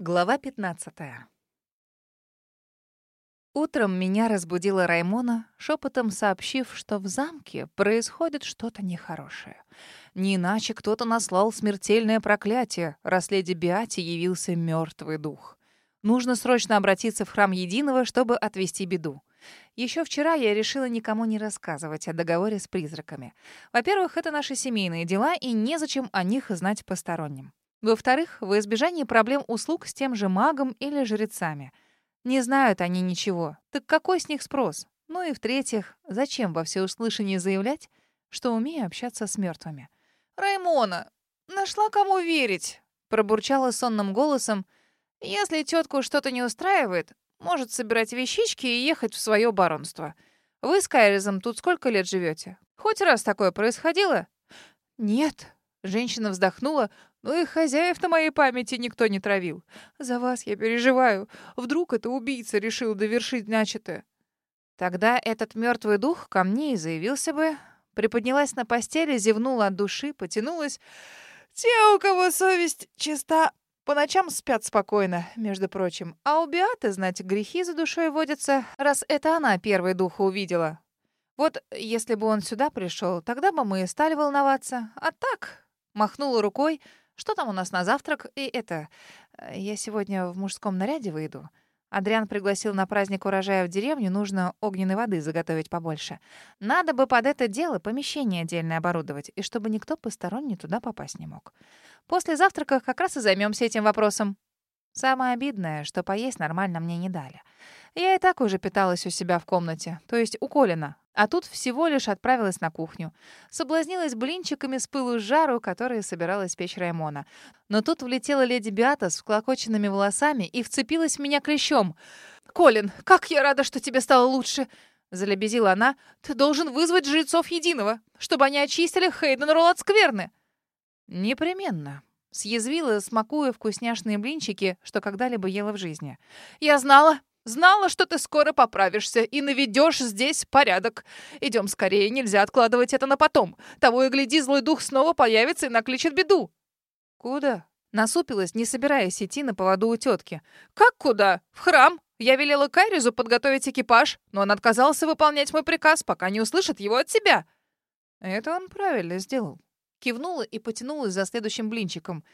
Глава 15. Утром меня разбудила Раймона, шепотом сообщив, что в замке происходит что-то нехорошее. Не иначе кто-то наслал смертельное проклятие, раз леди Биати явился мертвый дух. Нужно срочно обратиться в храм Единого, чтобы отвести беду. Еще вчера я решила никому не рассказывать о договоре с призраками. Во-первых, это наши семейные дела, и незачем о них знать посторонним. Во-вторых, в избежании проблем услуг с тем же магом или жрецами. Не знают они ничего. Так какой с них спрос? Ну и в-третьих, зачем во всеуслышание заявлять, что умею общаться с мертвыми? «Раймона, нашла кому верить!» Пробурчала сонным голосом. «Если тетку что-то не устраивает, может собирать вещички и ехать в свое баронство. Вы с Кайризом тут сколько лет живете? Хоть раз такое происходило?» «Нет», — женщина вздохнула, ну и хозяев на моей памяти никто не травил. За вас я переживаю. Вдруг это убийца решил довершить начатое. Тогда этот мертвый дух ко мне и заявился бы. Приподнялась на постели, зевнула от души, потянулась. Те, у кого совесть чиста, по ночам спят спокойно, между прочим. А у Биаты, знать, грехи за душой водятся, раз это она первый духа увидела. Вот если бы он сюда пришел, тогда бы мы и стали волноваться. А так, махнула рукой, что там у нас на завтрак? И это... Э, я сегодня в мужском наряде выйду. Адриан пригласил на праздник урожая в деревню, нужно огненной воды заготовить побольше. Надо бы под это дело помещение отдельное оборудовать, и чтобы никто посторонний туда попасть не мог. После завтрака как раз и займемся этим вопросом. Самое обидное, что поесть нормально мне не дали. Я и так уже питалась у себя в комнате, то есть у Колина, а тут всего лишь отправилась на кухню. Соблазнилась блинчиками с пылу с жару, которые собиралась печь Раймона. Но тут влетела леди Биата с вклокоченными волосами и вцепилась в меня клещом. «Колин, как я рада, что тебе стало лучше!» Залебезила она. «Ты должен вызвать жрецов Единого, чтобы они очистили Хейденролл от скверны!» «Непременно», — съязвила, смакуя вкусняшные блинчики, что когда-либо ела в жизни. «Я знала!» Знала, что ты скоро поправишься и наведешь здесь порядок. Идем скорее, нельзя откладывать это на потом. Того и гляди, злой дух снова появится и накличет беду. Куда? Насупилась, не собираясь идти на поводу у тетки. Как куда? В храм. Я велела Кайризу подготовить экипаж, но он отказался выполнять мой приказ, пока не услышит его от себя. Это он правильно сделал. Кивнула и потянулась за следующим блинчиком.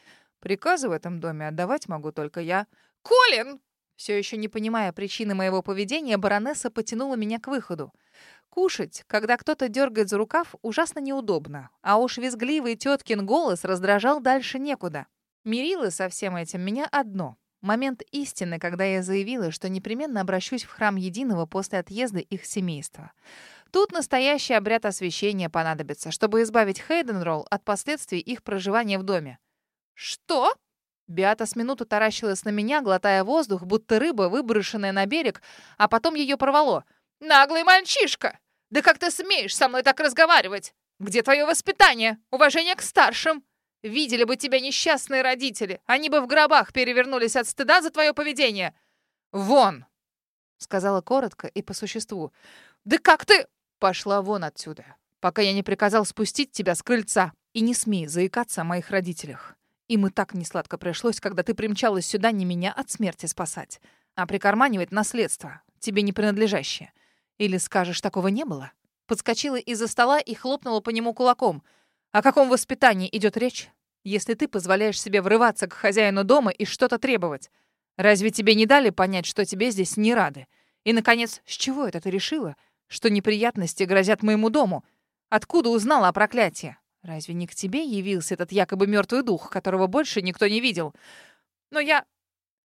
Приказы в этом доме отдавать могу только я. «Колин!» Все еще не понимая причины моего поведения, баронесса потянула меня к выходу. Кушать, когда кто-то дергает за рукав, ужасно неудобно. А уж визгливый теткин голос раздражал дальше некуда. Мирило со всем этим меня одно. Момент истины, когда я заявила, что непременно обращусь в храм Единого после отъезда их семейства. Тут настоящий обряд освящения понадобится, чтобы избавить Хейденролл от последствий их проживания в доме. «Что?» Биата с минуту таращилась на меня, глотая воздух, будто рыба, выброшенная на берег, а потом ее порвало. «Наглый мальчишка! Да как ты смеешь со мной так разговаривать? Где твое воспитание? Уважение к старшим? Видели бы тебя несчастные родители. Они бы в гробах перевернулись от стыда за твое поведение. Вон!» Сказала коротко и по существу. «Да как ты...» «Пошла вон отсюда, пока я не приказал спустить тебя с крыльца. И не смей заикаться о моих родителях». Им и так несладко пришлось, когда ты примчалась сюда не меня от смерти спасать, а прикарманивать наследство, тебе не принадлежащее. Или скажешь, такого не было? Подскочила из-за стола и хлопнула по нему кулаком. О каком воспитании идет речь, если ты позволяешь себе врываться к хозяину дома и что-то требовать? Разве тебе не дали понять, что тебе здесь не рады? И, наконец, с чего это ты решила, что неприятности грозят моему дому? Откуда узнала о проклятии? Разве не к тебе явился этот якобы мертвый дух, которого больше никто не видел? Но я...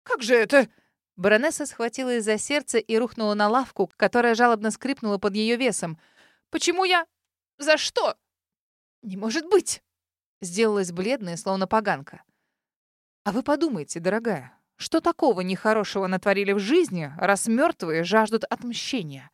Как же это...» Баронесса схватилась за сердце и рухнула на лавку, которая жалобно скрипнула под ее весом. «Почему я... За что?» «Не может быть!» Сделалась бледная, словно поганка. «А вы подумайте, дорогая, что такого нехорошего натворили в жизни, раз мертвые жаждут отмщения?»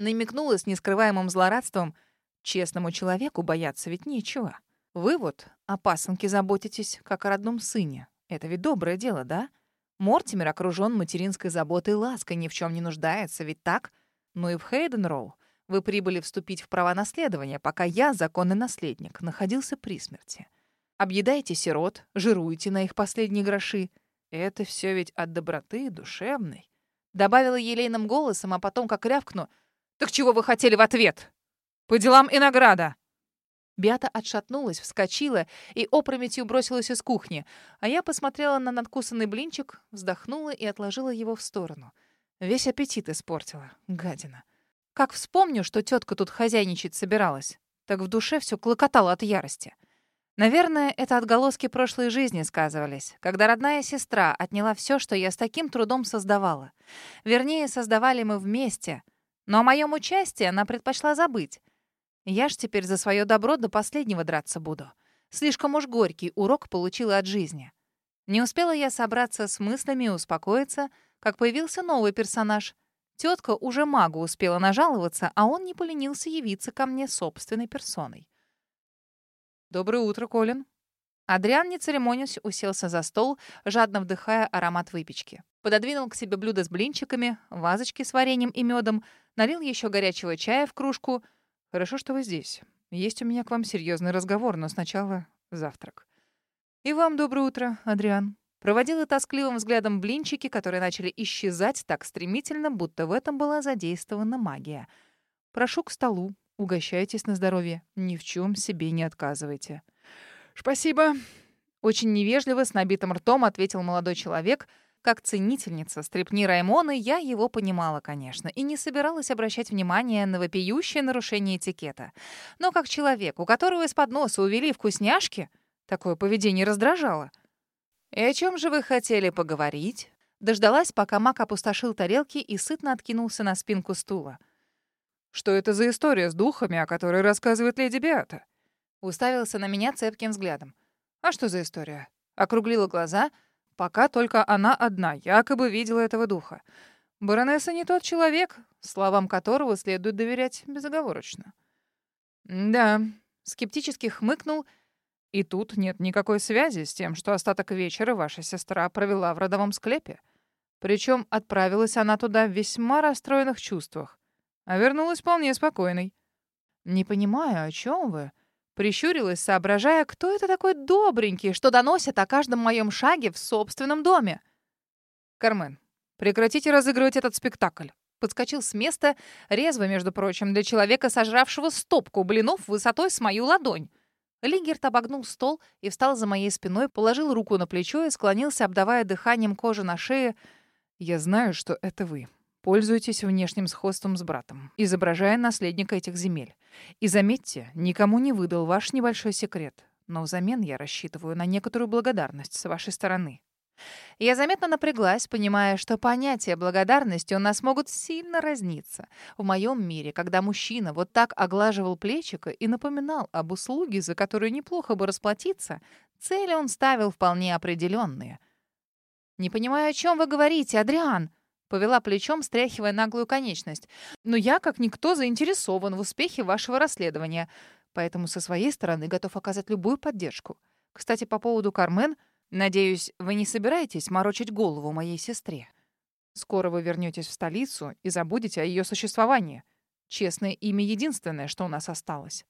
Намекнула с нескрываемым злорадством — Честному человеку бояться ведь нечего. Вы вот о пасынке заботитесь, как о родном сыне. Это ведь доброе дело, да? Мортимер окружен материнской заботой и лаской, ни в чем не нуждается, ведь так? Ну и в Хейденроу вы прибыли вступить в права наследования, пока я, законный наследник, находился при смерти. Объедаете сирот, жируете на их последние гроши. Это все ведь от доброты душевной. Добавила елейным голосом, а потом как рявкну. «Так чего вы хотели в ответ? По делам и награда!» Бята отшатнулась, вскочила и опрометью бросилась из кухни, а я посмотрела на надкусанный блинчик, вздохнула и отложила его в сторону. Весь аппетит испортила, гадина. Как вспомню, что тетка тут хозяйничать собиралась, так в душе все клокотало от ярости. Наверное, это отголоски прошлой жизни сказывались, когда родная сестра отняла все, что я с таким трудом создавала. Вернее, создавали мы вместе. Но о моем участии она предпочла забыть. Я ж теперь за свое добро до последнего драться буду. Слишком уж горький урок получила от жизни. Не успела я собраться с мыслями и успокоиться, как появился новый персонаж. Тетка уже магу успела нажаловаться, а он не поленился явиться ко мне собственной персоной. «Доброе утро, Колин». Адриан, не церемонясь, уселся за стол, жадно вдыхая аромат выпечки. Пододвинул к себе блюдо с блинчиками, вазочки с вареньем и медом, налил еще горячего чая в кружку — Хорошо, что вы здесь. Есть у меня к вам серьезный разговор, но сначала завтрак. И вам доброе утро, Адриан. Проводила тоскливым взглядом блинчики, которые начали исчезать так стремительно, будто в этом была задействована магия. Прошу к столу, угощайтесь на здоровье, ни в чем себе не отказывайте. Спасибо. Очень невежливо, с набитым ртом ответил молодой человек — как ценительница стрепни Раймоны я его понимала, конечно, и не собиралась обращать внимание на вопиющее нарушение этикета. Но как человек, у которого из-под носа увели вкусняшки, такое поведение раздражало. «И о чем же вы хотели поговорить?» Дождалась, пока Мак опустошил тарелки и сытно откинулся на спинку стула. «Что это за история с духами, о которой рассказывает леди Беата?» Уставился на меня цепким взглядом. «А что за история?» Округлила глаза — Пока только она одна якобы видела этого духа. Баронесса не тот человек, словам которого следует доверять безоговорочно. Да, скептически хмыкнул, и тут нет никакой связи с тем, что остаток вечера ваша сестра провела в родовом склепе. Причем отправилась она туда в весьма расстроенных чувствах, а вернулась вполне спокойной. «Не понимаю, о чем вы?» Прищурилась, соображая, кто это такой добренький, что доносит о каждом моем шаге в собственном доме. «Кармен, прекратите разыгрывать этот спектакль». Подскочил с места, резво, между прочим, для человека, сожравшего стопку блинов высотой с мою ладонь. Лигерт обогнул стол и встал за моей спиной, положил руку на плечо и склонился, обдавая дыханием кожи на шее. «Я знаю, что это вы. Пользуйтесь внешним сходством с братом, изображая наследника этих земель. И заметьте, никому не выдал ваш небольшой секрет, но взамен я рассчитываю на некоторую благодарность с вашей стороны. Я заметно напряглась, понимая, что понятия благодарности у нас могут сильно разниться. В моем мире, когда мужчина вот так оглаживал плечико и напоминал об услуге, за которую неплохо бы расплатиться, цели он ставил вполне определенные. «Не понимаю, о чем вы говорите, Адриан?» Повела плечом, стряхивая наглую конечность. «Но я, как никто, заинтересован в успехе вашего расследования, поэтому со своей стороны готов оказать любую поддержку. Кстати, по поводу Кармен, надеюсь, вы не собираетесь морочить голову моей сестре. Скоро вы вернетесь в столицу и забудете о ее существовании. Честное имя единственное, что у нас осталось».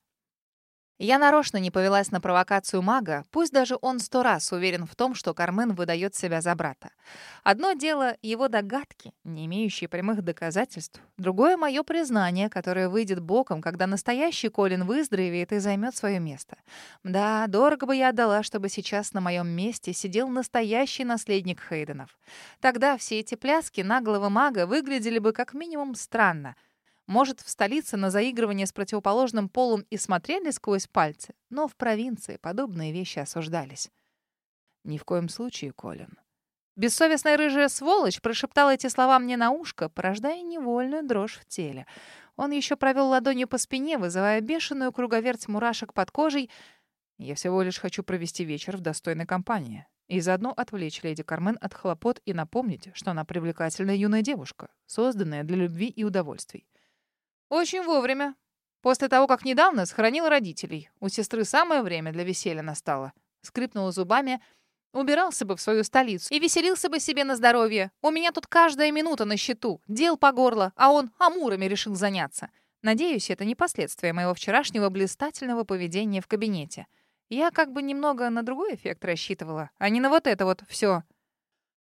Я нарочно не повелась на провокацию мага, пусть даже он сто раз уверен в том, что Кармен выдает себя за брата. Одно дело — его догадки, не имеющие прямых доказательств. Другое — мое признание, которое выйдет боком, когда настоящий Колин выздоровеет и займет свое место. Да, дорого бы я отдала, чтобы сейчас на моем месте сидел настоящий наследник Хейденов. Тогда все эти пляски наглого мага выглядели бы как минимум странно — может, в столице на заигрывание с противоположным полом и смотрели сквозь пальцы, но в провинции подобные вещи осуждались. Ни в коем случае, Колин. Бессовестная рыжая сволочь прошептала эти слова мне на ушко, порождая невольную дрожь в теле. Он еще провел ладонью по спине, вызывая бешеную круговерть мурашек под кожей. Я всего лишь хочу провести вечер в достойной компании и заодно отвлечь леди Кармен от хлопот и напомнить, что она привлекательная юная девушка, созданная для любви и удовольствий. Очень вовремя. После того, как недавно схоронил родителей. У сестры самое время для веселья настало. Скрипнула зубами. Убирался бы в свою столицу и веселился бы себе на здоровье. У меня тут каждая минута на счету. Дел по горло, а он амурами решил заняться. Надеюсь, это не последствия моего вчерашнего блистательного поведения в кабинете. Я как бы немного на другой эффект рассчитывала, а не на вот это вот все.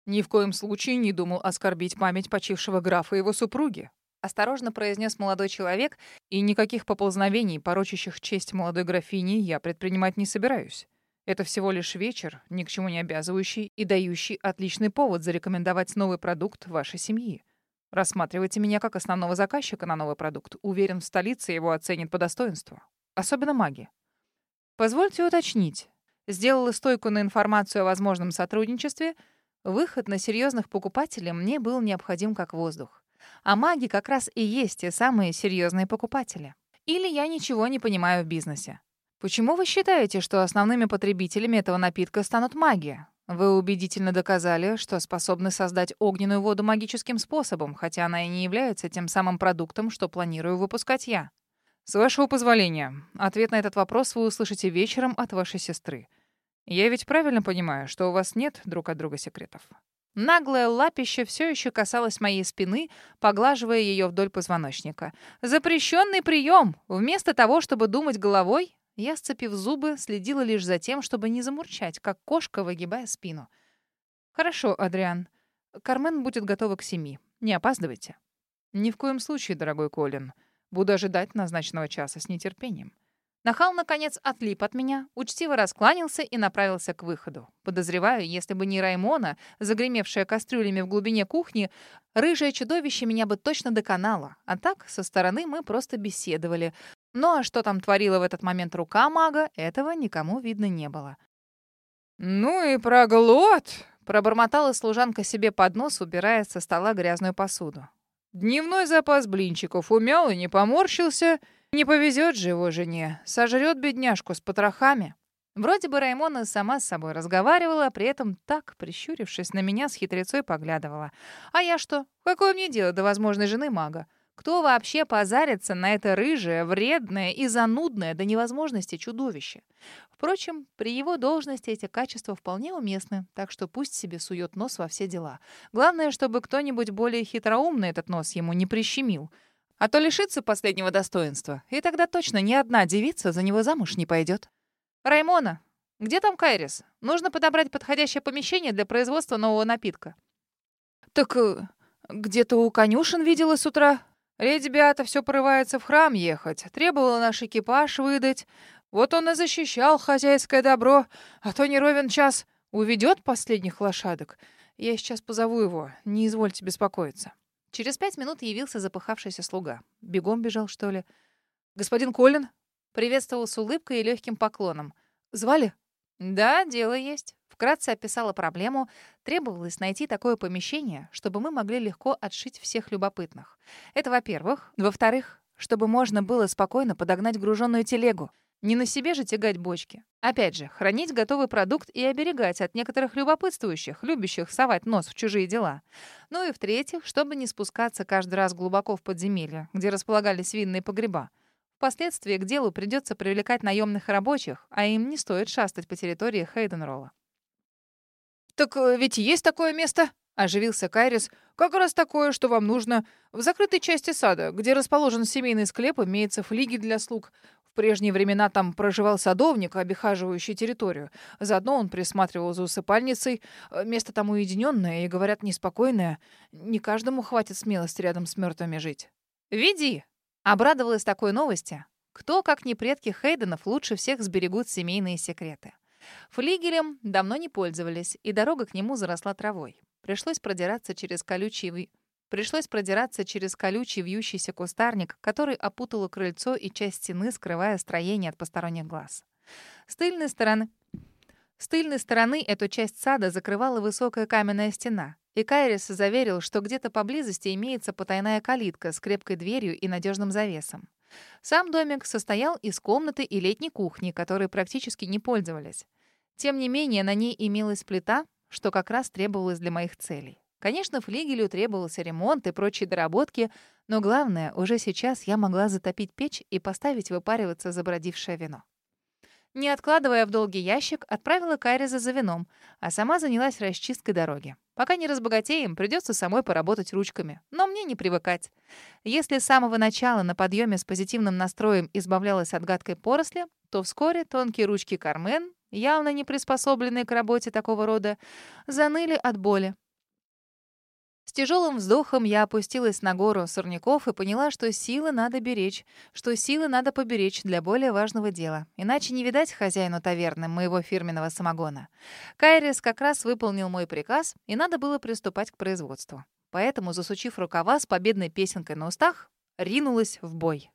Ни в коем случае не думал оскорбить память почившего графа и его супруги. Осторожно произнес молодой человек, и никаких поползновений, порочащих честь молодой графини, я предпринимать не собираюсь. Это всего лишь вечер, ни к чему не обязывающий и дающий отличный повод зарекомендовать новый продукт вашей семьи. Рассматривайте меня как основного заказчика на новый продукт. Уверен, в столице его оценят по достоинству. Особенно маги. Позвольте уточнить. Сделала стойку на информацию о возможном сотрудничестве. Выход на серьезных покупателей мне был необходим как воздух. А маги как раз и есть те самые серьезные покупатели. Или я ничего не понимаю в бизнесе. Почему вы считаете, что основными потребителями этого напитка станут маги? Вы убедительно доказали, что способны создать огненную воду магическим способом, хотя она и не является тем самым продуктом, что планирую выпускать я. С вашего позволения, ответ на этот вопрос вы услышите вечером от вашей сестры. Я ведь правильно понимаю, что у вас нет друг от друга секретов. Наглое лапище все еще касалось моей спины, поглаживая ее вдоль позвоночника. Запрещенный прием! Вместо того, чтобы думать головой, я, сцепив зубы, следила лишь за тем, чтобы не замурчать, как кошка, выгибая спину. «Хорошо, Адриан. Кармен будет готова к семи. Не опаздывайте». «Ни в коем случае, дорогой Колин. Буду ожидать назначенного часа с нетерпением». Нахал, наконец, отлип от меня, учтиво раскланялся и направился к выходу. Подозреваю, если бы не Раймона, загремевшая кастрюлями в глубине кухни, рыжее чудовище меня бы точно доконало. А так, со стороны мы просто беседовали, ну а что там творила в этот момент рука мага, этого никому видно не было. «Ну и проглот!» — пробормотала служанка себе под нос, убирая со стола грязную посуду. «Дневной запас блинчиков умял и не поморщился. Не повезет же его жене. Сожрет бедняжку с потрохами». Вроде бы Раймона сама с собой разговаривала, при этом так, прищурившись на меня, с хитрецой поглядывала. «А я что? Какое мне дело до возможной жены мага? Кто вообще позарится на это рыжее, вредное и занудное до невозможности чудовище? Впрочем, при его должности эти качества вполне уместны, так что пусть себе сует нос во все дела. Главное, чтобы кто-нибудь более хитроумный этот нос ему не прищемил. А то лишится последнего достоинства, и тогда точно ни одна девица за него замуж не пойдет. «Раймона, где там Кайрис? Нужно подобрать подходящее помещение для производства нового напитка». «Так э, где-то у конюшен видела с утра», Леди Беата все порывается в храм ехать, требовала наш экипаж выдать. Вот он и защищал хозяйское добро, а то не ровен час уведет последних лошадок. Я сейчас позову его, не извольте беспокоиться». Через пять минут явился запыхавшийся слуга. Бегом бежал, что ли? «Господин Колин?» Приветствовал с улыбкой и легким поклоном. «Звали?» «Да, дело есть». Вкратце описала проблему. Требовалось найти такое помещение, чтобы мы могли легко отшить всех любопытных. Это во-первых. Во-вторых, чтобы можно было спокойно подогнать груженную телегу. Не на себе же тягать бочки. Опять же, хранить готовый продукт и оберегать от некоторых любопытствующих, любящих совать нос в чужие дела. Ну и в-третьих, чтобы не спускаться каждый раз глубоко в подземелье, где располагались винные погреба. Впоследствии к делу придется привлекать наемных рабочих, а им не стоит шастать по территории Хейденролла. «Так э, ведь есть такое место?» — оживился Кайрис. «Как раз такое, что вам нужно. В закрытой части сада, где расположен семейный склеп, имеется флиги для слуг. Прежние времена там проживал садовник, обихаживающий территорию. Заодно он присматривал за усыпальницей. Э, место там уединенное и, говорят, неспокойное. Не каждому хватит смелости рядом с мертвыми жить». «Веди!» — обрадовалась такой новости. Кто, как не предки Хейденов, лучше всех сберегут семейные секреты. Флигелем давно не пользовались, и дорога к нему заросла травой. Пришлось продираться через колючий Пришлось продираться через колючий вьющийся кустарник, который опутало крыльцо и часть стены, скрывая строение от посторонних глаз. С тыльной стороны... С тыльной стороны эту часть сада закрывала высокая каменная стена, и Кайрис заверил, что где-то поблизости имеется потайная калитка с крепкой дверью и надежным завесом. Сам домик состоял из комнаты и летней кухни, которые практически не пользовались. Тем не менее, на ней имелась плита, что как раз требовалось для моих целей. Конечно, флигелю требовался ремонт и прочие доработки, но главное, уже сейчас я могла затопить печь и поставить выпариваться забродившее вино. Не откладывая в долгий ящик, отправила Кайриза за вином, а сама занялась расчисткой дороги. Пока не разбогатеем, придется самой поработать ручками. Но мне не привыкать. Если с самого начала на подъеме с позитивным настроем избавлялась от гадкой поросли, то вскоре тонкие ручки Кармен явно не приспособленные к работе такого рода, заныли от боли. С тяжелым вздохом я опустилась на гору сорняков и поняла, что силы надо беречь, что силы надо поберечь для более важного дела. Иначе не видать хозяину таверны моего фирменного самогона. Кайрис как раз выполнил мой приказ, и надо было приступать к производству. Поэтому, засучив рукава с победной песенкой на устах, ринулась в бой.